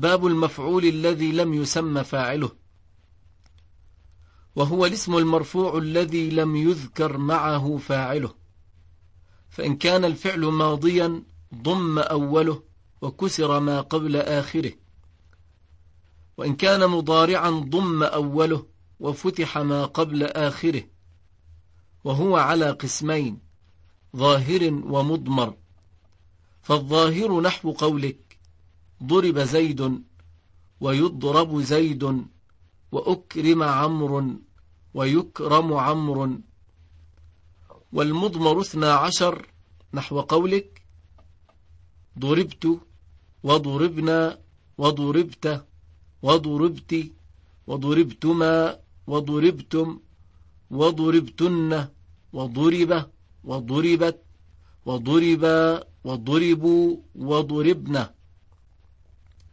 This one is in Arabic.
باب المفعول الذي لم يسمى فاعله. وهو الاسم المرفوع الذي لم يذكر معه فاعله. فإن كان الفعل ماضيا ضم أوله وكسر ما قبل آخره. وإن كان مضارعا ضم أوله وفتح ما قبل آخره. وهو على قسمين ظاهر ومضمر. فالظاهر نحو قولك ضرب زيد ويضرب زيد وأكرم عمرو ويكرم عمرو والمضمر اثنى عشر نحو قولك ضربت وضربنا وضربت وضربت وضربتما وضربتم وضربتن وضرب وضربت وضربا وضربوا وضربنا